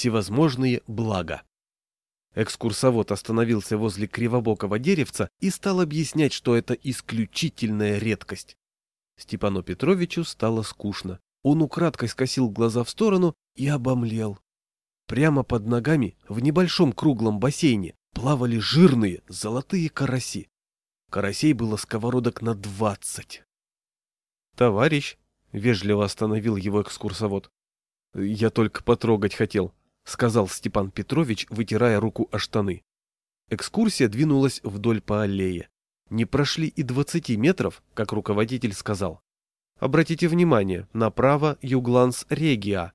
всевозможные блага. Экскурсовод остановился возле кривобокого деревца и стал объяснять, что это исключительная редкость. Степану Петровичу стало скучно. Он украдкой скосил глаза в сторону и обомлел. Прямо под ногами, в небольшом круглом бассейне, плавали жирные золотые караси. Карасей было сковородок на двадцать. «Товарищ», — вежливо остановил его экскурсовод, — «я только потрогать хотел», — сказал Степан Петрович, вытирая руку о штаны. Экскурсия двинулась вдоль по аллее. Не прошли и двадцати метров, как руководитель сказал. Обратите внимание, направо Югланс Региа.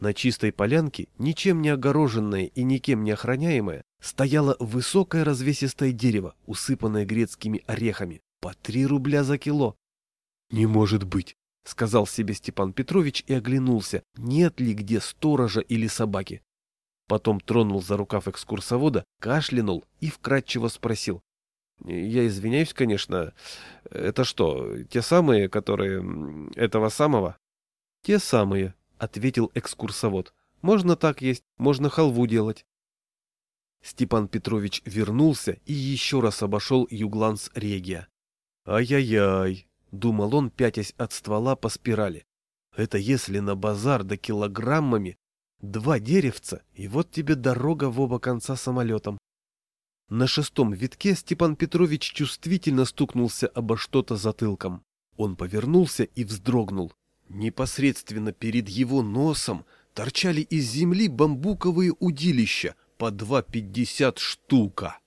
На чистой полянке, ничем не огороженное и никем не охраняемое, стояло высокое развесистое дерево, усыпанное грецкими орехами, по три рубля за кило. «Не может быть!» — сказал себе Степан Петрович и оглянулся, нет ли где сторожа или собаки. Потом тронул за рукав экскурсовода, кашлянул и вкратчиво спросил. Я извиняюсь, конечно. Это что, те самые, которые... этого самого? Те самые, ответил экскурсовод. Можно так есть, можно халву делать. Степан Петрович вернулся и еще раз обошел Югланс Регия. «Ай-яй-яй», — думал он, пятясь от ствола по спирали. «Это если на базар да килограммами, два деревца, и вот тебе дорога в оба конца самолетом. На шестом витке Степан Петрович чувствительно стукнулся обо что-то затылком. Он повернулся и вздрогнул. Непосредственно перед его носом торчали из земли бамбуковые удилища по два пятьдесят штука.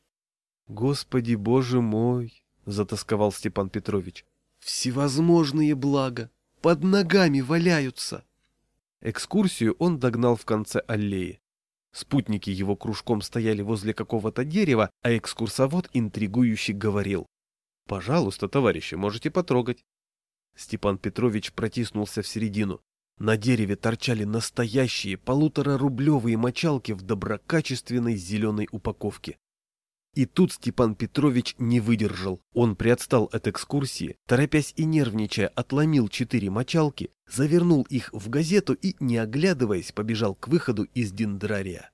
«Господи, боже мой!» — затасковал Степан Петрович. «Всевозможные блага! Под ногами валяются!» Экскурсию он догнал в конце аллеи. Спутники его кружком стояли возле какого-то дерева, а экскурсовод интригующе говорил. «Пожалуйста, товарищи, можете потрогать». Степан Петрович протиснулся в середину. На дереве торчали настоящие полуторарублевые мочалки в доброкачественной зеленой упаковке. И тут Степан Петрович не выдержал. Он приотстал от экскурсии, торопясь и нервничая, отломил четыре мочалки, завернул их в газету и, не оглядываясь, побежал к выходу из дендрария.